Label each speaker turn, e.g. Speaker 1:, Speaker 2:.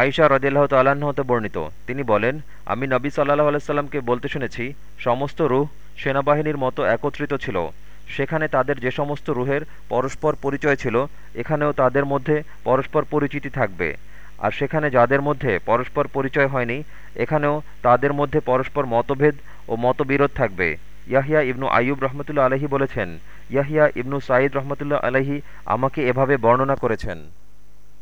Speaker 1: আয়সা রদিল্লাহ তাল্লাহতে হতে বর্ণিত। তিনি বলেন, আমি নবী সাল্লাহ আলাইসাল্লামকে বলতে শুনেছি, সমস্ত রুহ সেনাবাহিনীর মতো একত্রিত ছিল। সেখানে তাদের যে সমস্ত রুহের পরস্পর পরিচয় ছিল, এখানেও তাদের মধ্যে পরস্পর পরিচিতি থাকবে। আর সেখানে যাদের মধ্যে পরস্পর পরিচয় হয়নি, এখানেও তাদের মধ্যে পরস্পর মতভেদ ও মতবিরোধ থাকবে। ইয়াহিয়া ইবনু আইয়ুব রহমতুল্লা আলহি বলেছেন, ইয়াহিয়া ইবনু সাঈদ রহমতুল্লা আলহি আমাকে এভাবে বর্ণনা করেছেন।